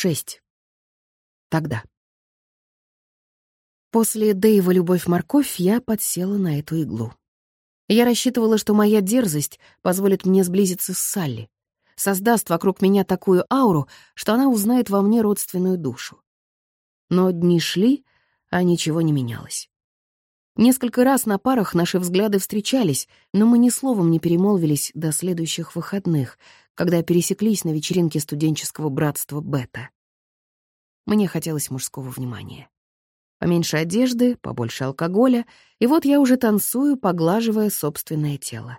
Шесть. Тогда. После Дэйва «Любовь-морковь» я подсела на эту иглу. Я рассчитывала, что моя дерзость позволит мне сблизиться с Салли, создаст вокруг меня такую ауру, что она узнает во мне родственную душу. Но дни шли, а ничего не менялось. Несколько раз на парах наши взгляды встречались, но мы ни словом не перемолвились до следующих выходных, когда пересеклись на вечеринке студенческого братства «Бета». Мне хотелось мужского внимания. Поменьше одежды, побольше алкоголя, и вот я уже танцую, поглаживая собственное тело.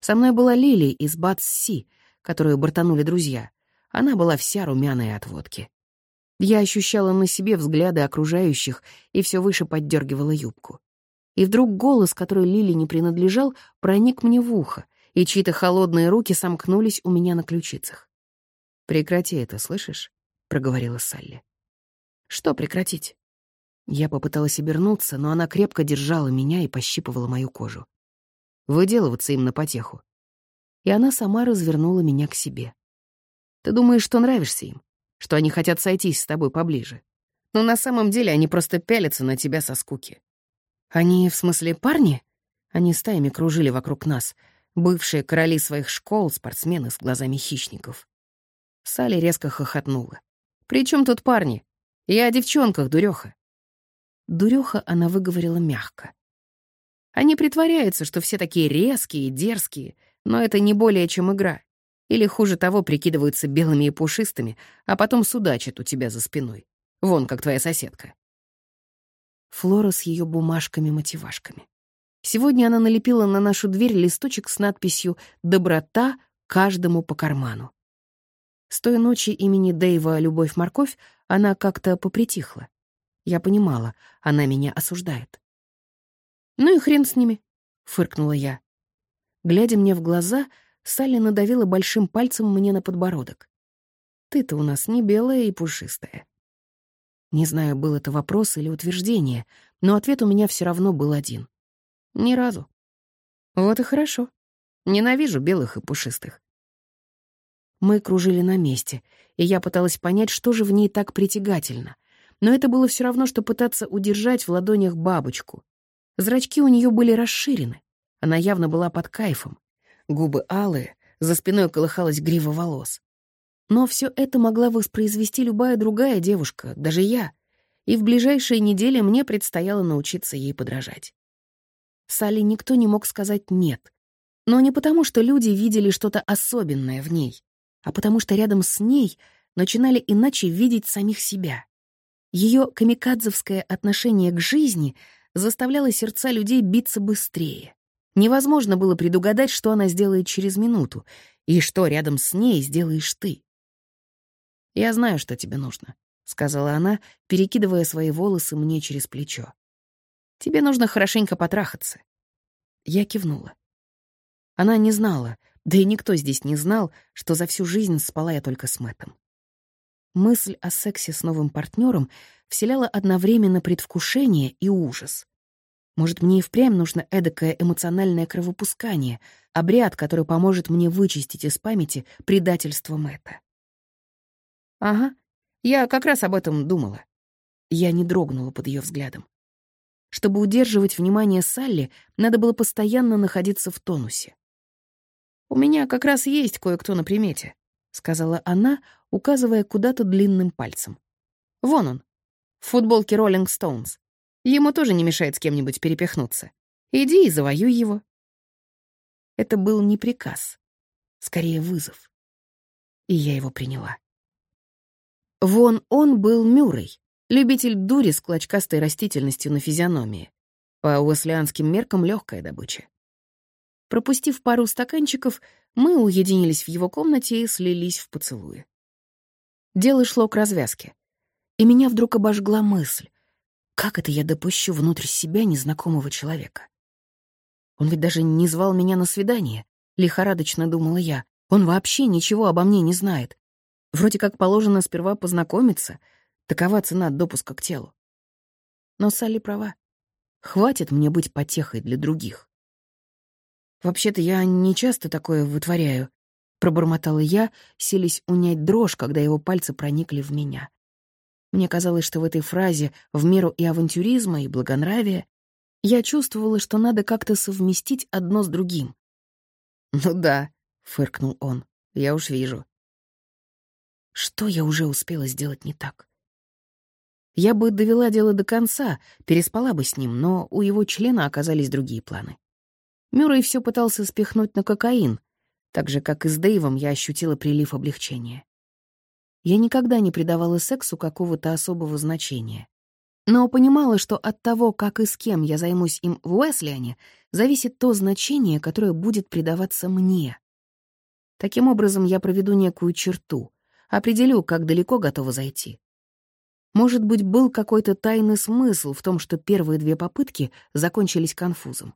Со мной была Лили из Батс-Си, которую бортанули друзья. Она была вся румяная от водки. Я ощущала на себе взгляды окружающих и все выше поддергивала юбку. И вдруг голос, который Лили не принадлежал, проник мне в ухо, и чьи-то холодные руки сомкнулись у меня на ключицах. «Прекрати это, слышишь?» — проговорила Салли. «Что прекратить?» Я попыталась обернуться, но она крепко держала меня и пощипывала мою кожу. Выделываться им на потеху. И она сама развернула меня к себе. Ты думаешь, что нравишься им? Что они хотят сойтись с тобой поближе? Но на самом деле они просто пялятся на тебя со скуки. Они, в смысле, парни? Они стаями кружили вокруг нас, бывшие короли своих школ, спортсмены с глазами хищников. Салли резко хохотнула. «При чем тут парни? Я о девчонках, дуреха. Дуреха она выговорила мягко. Они притворяются, что все такие резкие и дерзкие, но это не более чем игра. Или, хуже того, прикидываются белыми и пушистыми, а потом судачат у тебя за спиной. Вон, как твоя соседка. Флора с ее бумажками-мотивашками. Сегодня она налепила на нашу дверь листочек с надписью «Доброта каждому по карману». С той ночи имени Дэйва «Любовь-морковь» она как-то попритихла. Я понимала, она меня осуждает. «Ну и хрен с ними», — фыркнула я. Глядя мне в глаза, Салли надавила большим пальцем мне на подбородок. «Ты-то у нас не белая и пушистая». Не знаю, был это вопрос или утверждение, но ответ у меня все равно был один. Ни разу. Вот и хорошо. Ненавижу белых и пушистых. Мы кружили на месте, и я пыталась понять, что же в ней так притягательно. Но это было все равно, что пытаться удержать в ладонях бабочку. Зрачки у нее были расширены. Она явно была под кайфом. Губы алые, за спиной колыхалась грива волос. Но все это могла воспроизвести любая другая девушка, даже я. И в ближайшие недели мне предстояло научиться ей подражать. Салли никто не мог сказать «нет». Но не потому, что люди видели что-то особенное в ней, а потому что рядом с ней начинали иначе видеть самих себя. Ее камикадзовское отношение к жизни заставляло сердца людей биться быстрее. Невозможно было предугадать, что она сделает через минуту, и что рядом с ней сделаешь ты. «Я знаю, что тебе нужно», — сказала она, перекидывая свои волосы мне через плечо. «Тебе нужно хорошенько потрахаться». Я кивнула. Она не знала, да и никто здесь не знал, что за всю жизнь спала я только с Мэттом. Мысль о сексе с новым партнером вселяла одновременно предвкушение и ужас. Может, мне и впрямь нужно эдакое эмоциональное кровопускание, обряд, который поможет мне вычистить из памяти предательство Мэтта. Ага, я как раз об этом думала. Я не дрогнула под ее взглядом. Чтобы удерживать внимание Салли, надо было постоянно находиться в тонусе. «У меня как раз есть кое-кто на примете», — сказала она, указывая куда-то длинным пальцем. «Вон он, в футболке Роллинг Стоунс. Ему тоже не мешает с кем-нибудь перепихнуться. Иди и завоюй его». Это был не приказ, скорее вызов. И я его приняла. Вон он был Мюррей, любитель дури с клочкастой растительностью на физиономии. По уэслианским меркам легкая добыча. Пропустив пару стаканчиков, мы уединились в его комнате и слились в поцелуе. Дело шло к развязке. И меня вдруг обожгла мысль. Как это я допущу внутрь себя незнакомого человека? Он ведь даже не звал меня на свидание, лихорадочно думала я. Он вообще ничего обо мне не знает. Вроде как положено сперва познакомиться, такова цена допуска к телу. Но Салли права. Хватит мне быть потехой для других. Вообще-то я не часто такое вытворяю, пробормотала я, селись унять дрожь, когда его пальцы проникли в меня. Мне казалось, что в этой фразе в меру и авантюризма, и благонравия я чувствовала, что надо как-то совместить одно с другим. «Ну да», — фыркнул он, — «я уж вижу». Что я уже успела сделать не так? Я бы довела дело до конца, переспала бы с ним, но у его члена оказались другие планы. Мюррей все пытался спихнуть на кокаин, так же, как и с Дэйвом я ощутила прилив облегчения. Я никогда не придавала сексу какого-то особого значения. Но понимала, что от того, как и с кем я займусь им в Уэслиане, зависит то значение, которое будет придаваться мне. Таким образом, я проведу некую черту, определю, как далеко готова зайти. Может быть, был какой-то тайный смысл в том, что первые две попытки закончились конфузом.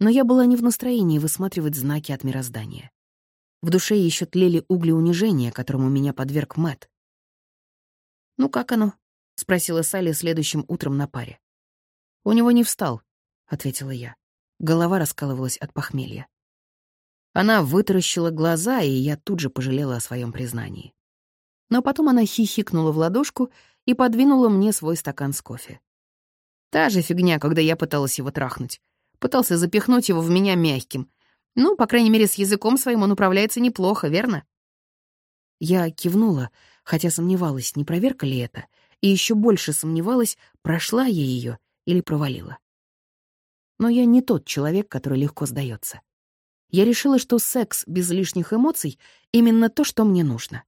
Но я была не в настроении высматривать знаки от мироздания. В душе еще тлели угли унижения, которому меня подверг Мэт. «Ну как оно?» — спросила Салли следующим утром на паре. «У него не встал», — ответила я. Голова раскалывалась от похмелья. Она вытаращила глаза, и я тут же пожалела о своем признании. Но потом она хихикнула в ладошку и подвинула мне свой стакан с кофе. Та же фигня, когда я пыталась его трахнуть. Пытался запихнуть его в меня мягким. Ну, по крайней мере, с языком своим он управляется неплохо, верно? Я кивнула, хотя сомневалась, не проверка ли это, и еще больше сомневалась, прошла я ее или провалила. Но я не тот человек, который легко сдается. Я решила, что секс без лишних эмоций — именно то, что мне нужно.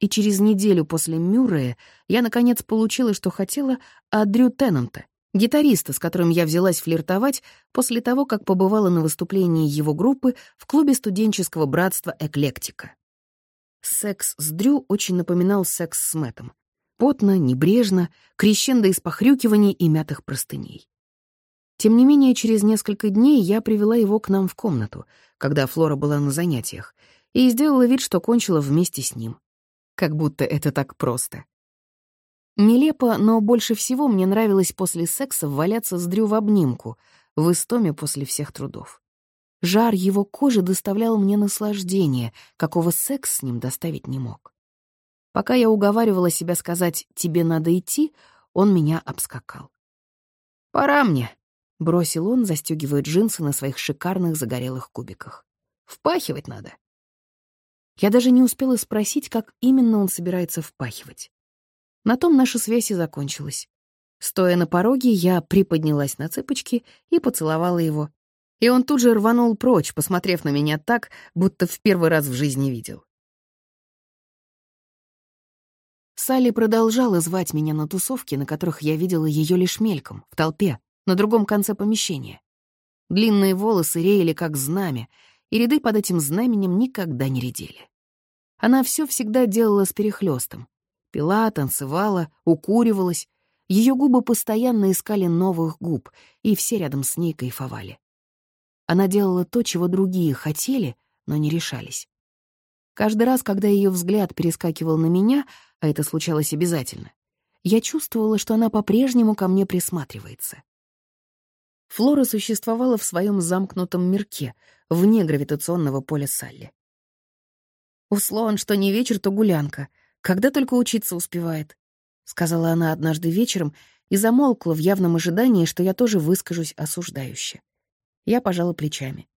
И через неделю после Мюррея я, наконец, получила, что хотела от Дрю Теннанта, гитариста, с которым я взялась флиртовать после того, как побывала на выступлении его группы в клубе студенческого братства «Эклектика». Секс с Дрю очень напоминал секс с Мэттом. Потно, небрежно, крещендо из похрюкиваний и мятых простыней. Тем не менее, через несколько дней я привела его к нам в комнату, когда Флора была на занятиях, и сделала вид, что кончила вместе с ним. Как будто это так просто. Нелепо, но больше всего мне нравилось после секса валяться с Дрю в обнимку, в истоме после всех трудов. Жар его кожи доставлял мне наслаждение, какого секс с ним доставить не мог. Пока я уговаривала себя сказать «тебе надо идти», он меня обскакал. «Пора мне», — бросил он, застегивая джинсы на своих шикарных загорелых кубиках. «Впахивать надо». Я даже не успела спросить, как именно он собирается впахивать. На том наша связь и закончилась. Стоя на пороге, я приподнялась на цыпочки и поцеловала его. И он тут же рванул прочь, посмотрев на меня так, будто в первый раз в жизни видел. Салли продолжала звать меня на тусовки, на которых я видела ее лишь мельком, в толпе, на другом конце помещения. Длинные волосы реяли как знамя, и ряды под этим знаменем никогда не редели. Она все всегда делала с перехлестом. Пила, танцевала, укуривалась. Ее губы постоянно искали новых губ, и все рядом с ней кайфовали. Она делала то, чего другие хотели, но не решались. Каждый раз, когда ее взгляд перескакивал на меня, а это случалось обязательно, я чувствовала, что она по-прежнему ко мне присматривается. Флора существовала в своем замкнутом мирке, вне гравитационного поля Салли. У что не вечер, то гулянка, когда только учиться успевает, — сказала она однажды вечером и замолкла в явном ожидании, что я тоже выскажусь осуждающе. Я пожала плечами.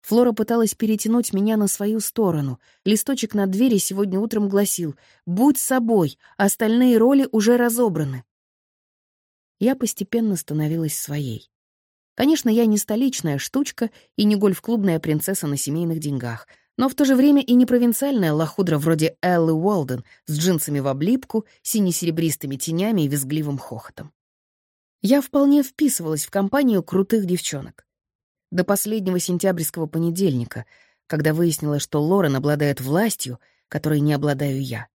Флора пыталась перетянуть меня на свою сторону. Листочек на двери сегодня утром гласил «Будь собой, остальные роли уже разобраны». Я постепенно становилась своей. Конечно, я не столичная штучка и не гольф-клубная принцесса на семейных деньгах, но в то же время и не провинциальная лохудра вроде Эллы Уолден с джинсами в облипку, сине-серебристыми тенями и визгливым хохотом. Я вполне вписывалась в компанию крутых девчонок. До последнего сентябрьского понедельника, когда выяснила, что Лорен обладает властью, которой не обладаю я.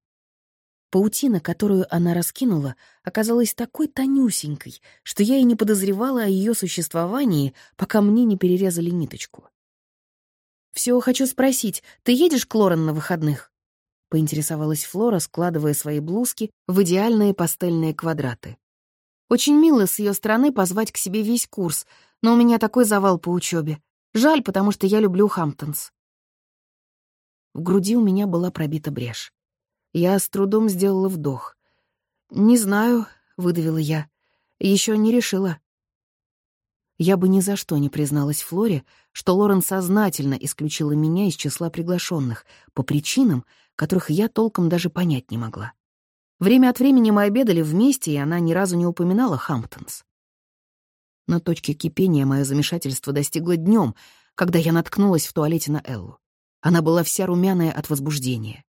Паутина, которую она раскинула, оказалась такой тонюсенькой, что я и не подозревала о ее существовании, пока мне не перерезали ниточку. «Все хочу спросить, ты едешь к Лорен на выходных?» — поинтересовалась Флора, складывая свои блузки в идеальные пастельные квадраты. «Очень мило с ее стороны позвать к себе весь курс, но у меня такой завал по учебе. Жаль, потому что я люблю Хамптонс». В груди у меня была пробита брешь. Я с трудом сделала вдох. «Не знаю», — выдавила я. Еще не решила». Я бы ни за что не призналась Флоре, что Лорен сознательно исключила меня из числа приглашенных по причинам, которых я толком даже понять не могла. Время от времени мы обедали вместе, и она ни разу не упоминала Хамптонс. На точке кипения мое замешательство достигло днем, когда я наткнулась в туалете на Эллу. Она была вся румяная от возбуждения.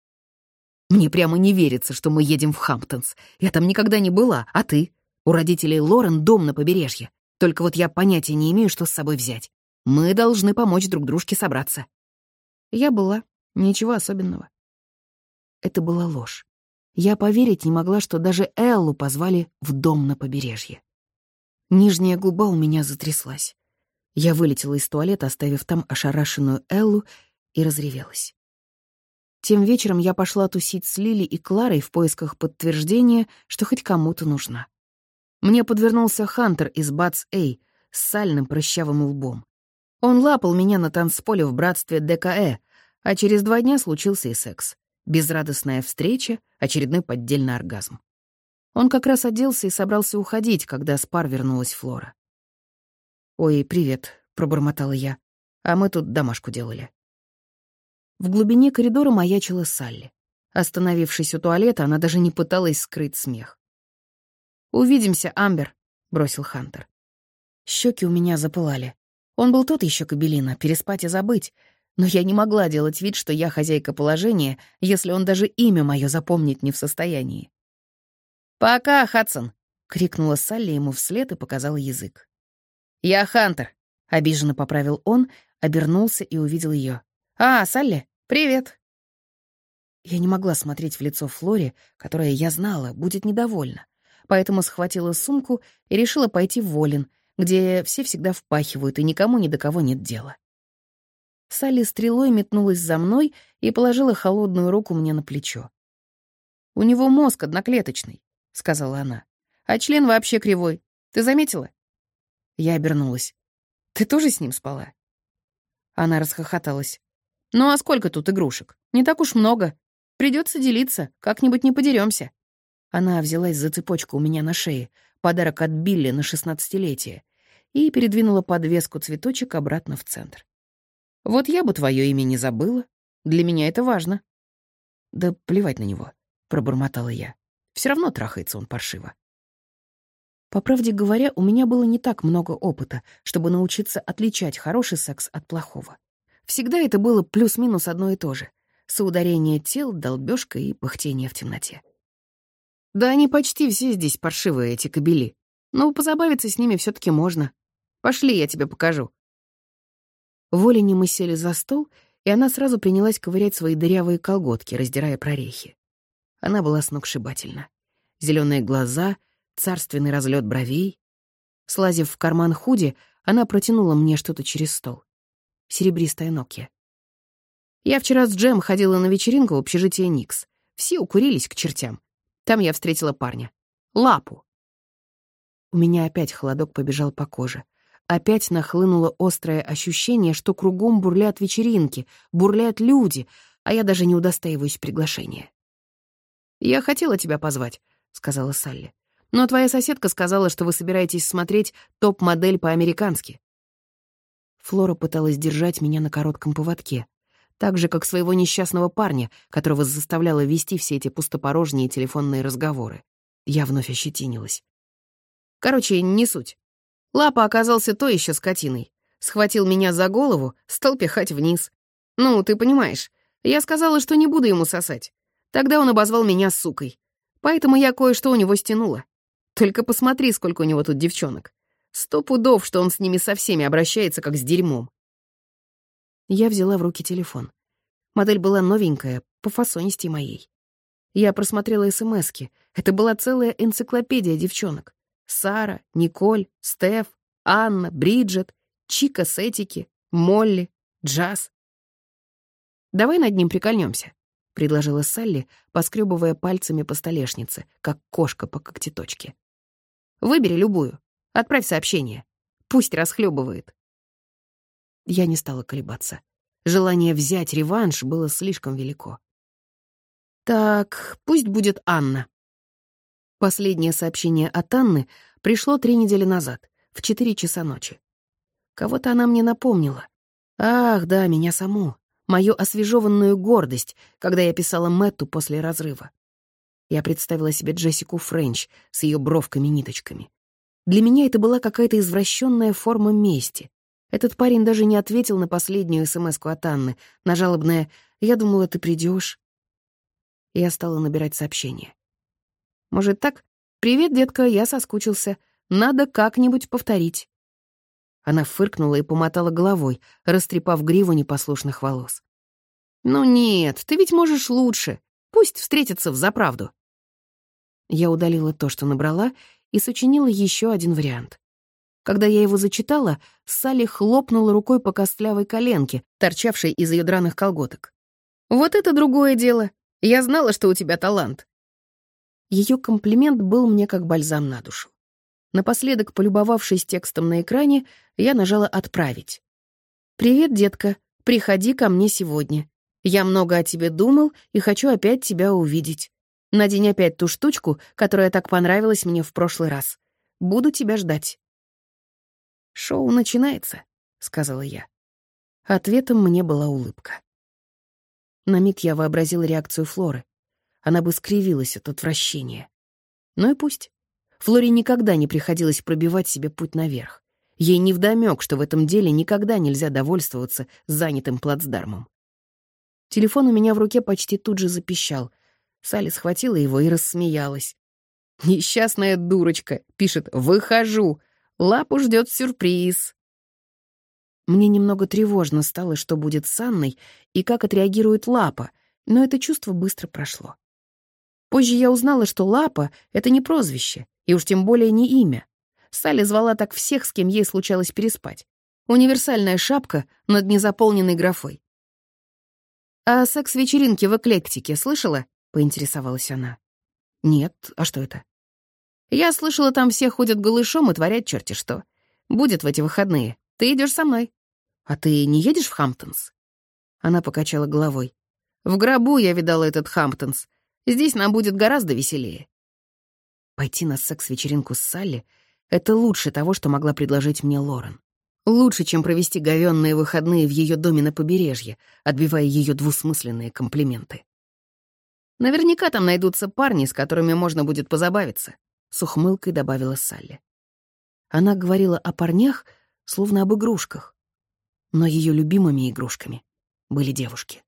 «Мне прямо не верится, что мы едем в Хамптонс. Я там никогда не была, а ты? У родителей Лорен дом на побережье. Только вот я понятия не имею, что с собой взять. Мы должны помочь друг дружке собраться». Я была. Ничего особенного. Это была ложь. Я поверить не могла, что даже Эллу позвали в дом на побережье. Нижняя губа у меня затряслась. Я вылетела из туалета, оставив там ошарашенную Эллу, и разревелась. Тем вечером я пошла тусить с Лили и Кларой в поисках подтверждения, что хоть кому-то нужна. Мне подвернулся Хантер из Бац Эй с сальным прыщавым лбом. Он лапал меня на танцполе в братстве ДКЭ, а через два дня случился и секс. Безрадостная встреча, очередной поддельный оргазм. Он как раз оделся и собрался уходить, когда с пар вернулась Флора. «Ой, привет», — пробормотала я. «А мы тут домашку делали». В глубине коридора маячила Салли. Остановившись у туалета, она даже не пыталась скрыть смех. «Увидимся, Амбер», — бросил Хантер. Щеки у меня запылали. Он был тот еще кабелина, переспать и забыть, но я не могла делать вид, что я хозяйка положения, если он даже имя мое запомнить не в состоянии. «Пока, Хадсон!» — крикнула Салли ему вслед и показала язык. «Я Хантер!» — обиженно поправил он, обернулся и увидел ее. «А, Салли, привет!» Я не могла смотреть в лицо Флоре, которая, я знала, будет недовольна, поэтому схватила сумку и решила пойти в Волин, где все всегда впахивают и никому ни до кого нет дела. Салли стрелой метнулась за мной и положила холодную руку мне на плечо. «У него мозг одноклеточный», — сказала она. «А член вообще кривой. Ты заметила?» Я обернулась. «Ты тоже с ним спала?» Она расхохоталась. «Ну а сколько тут игрушек? Не так уж много. Придется делиться, как-нибудь не подеремся. Она взялась за цепочку у меня на шее, подарок от Билли на шестнадцатилетие, и передвинула подвеску цветочек обратно в центр. Вот я бы твое имя не забыла. Для меня это важно. Да плевать на него, пробормотала я. Все равно трахается он паршиво. По правде говоря, у меня было не так много опыта, чтобы научиться отличать хороший секс от плохого. Всегда это было плюс-минус одно и то же. Соударение тел, долбёжка и пыхтение в темноте. Да они почти все здесь паршивые, эти кобели. Но позабавиться с ними все таки можно. Пошли, я тебе покажу. В Олине мы сели за стол, и она сразу принялась ковырять свои дырявые колготки, раздирая прорехи. Она была сногсшибательна. Зеленые глаза, царственный разлет бровей. Слазив в карман худи, она протянула мне что-то через стол. Серебристая Нокия. Я вчера с Джем ходила на вечеринку в общежитие Никс. Все укурились к чертям. Там я встретила парня. Лапу. У меня опять холодок побежал по коже. Опять нахлынуло острое ощущение, что кругом бурлят вечеринки, бурлят люди, а я даже не удостаиваюсь приглашения. «Я хотела тебя позвать», — сказала Салли. «Но твоя соседка сказала, что вы собираетесь смотреть топ-модель по-американски». Флора пыталась держать меня на коротком поводке, так же, как своего несчастного парня, которого заставляла вести все эти пустопорожние телефонные разговоры. Я вновь ощетинилась. Короче, не суть. Лапа оказался то еще скотиной. Схватил меня за голову, стал пихать вниз. Ну, ты понимаешь, я сказала, что не буду ему сосать. Тогда он обозвал меня сукой. Поэтому я кое-что у него стянула. Только посмотри, сколько у него тут девчонок. Сто пудов, что он с ними со всеми обращается, как с дерьмом. Я взяла в руки телефон. Модель была новенькая, по фасонисти моей. Я просмотрела СМСки. Это была целая энциклопедия девчонок. Сара, Николь, Стеф, Анна, Бриджет, Чика Сетики, Молли, Джаз. «Давай над ним прикольнемся», — предложила Салли, поскребывая пальцами по столешнице, как кошка по когтеточке. «Выбери любую. Отправь сообщение. Пусть расхлебывает». Я не стала колебаться. Желание взять реванш было слишком велико. Так, пусть будет Анна. Последнее сообщение от Анны пришло три недели назад, в четыре часа ночи. Кого-то она мне напомнила. Ах, да, меня саму. Мою освежеванную гордость, когда я писала Мэтту после разрыва. Я представила себе Джессику Френч с ее бровками-ниточками. Для меня это была какая-то извращенная форма мести. Этот парень даже не ответил на последнюю смс от Анны, на жалобное «Я думала, ты придешь. Я стала набирать сообщение. «Может, так? Привет, детка, я соскучился. Надо как-нибудь повторить». Она фыркнула и помотала головой, растрепав гриву непослушных волос. «Ну нет, ты ведь можешь лучше. Пусть встретятся в заправду». Я удалила то, что набрала, и сочинила еще один вариант. Когда я его зачитала, Салли хлопнула рукой по костлявой коленке, торчавшей из ее драных колготок. «Вот это другое дело. Я знала, что у тебя талант». Ее комплимент был мне как бальзам на душу. Напоследок, полюбовавшись текстом на экране, я нажала «Отправить». «Привет, детка. Приходи ко мне сегодня. Я много о тебе думал и хочу опять тебя увидеть. Надень опять ту штучку, которая так понравилась мне в прошлый раз. Буду тебя ждать». «Шоу начинается», — сказала я. Ответом мне была улыбка. На миг я вообразила реакцию Флоры. Она бы скривилась от отвращения. Ну и пусть. Флоре никогда не приходилось пробивать себе путь наверх. Ей невдомёк, что в этом деле никогда нельзя довольствоваться занятым плацдармом. Телефон у меня в руке почти тут же запищал — Салли схватила его и рассмеялась. «Несчастная дурочка», — пишет, «выхожу. Лапу ждет сюрприз». Мне немного тревожно стало, что будет с Анной и как отреагирует Лапа, но это чувство быстро прошло. Позже я узнала, что Лапа — это не прозвище, и уж тем более не имя. Салли звала так всех, с кем ей случалось переспать. Универсальная шапка над незаполненной графой. «О секс-вечеринке в эклектике слышала?» Поинтересовалась она. «Нет, а что это?» «Я слышала, там все ходят голышом и творят черти что. Будет в эти выходные. Ты идешь со мной. А ты не едешь в Хамптонс?» Она покачала головой. «В гробу я видала этот Хамптонс. Здесь нам будет гораздо веселее». Пойти на секс-вечеринку с Салли — это лучше того, что могла предложить мне Лорен. Лучше, чем провести говённые выходные в ее доме на побережье, отбивая ее двусмысленные комплименты. Наверняка там найдутся парни, с которыми можно будет позабавиться», — с ухмылкой добавила Салли. Она говорила о парнях, словно об игрушках. Но ее любимыми игрушками были девушки.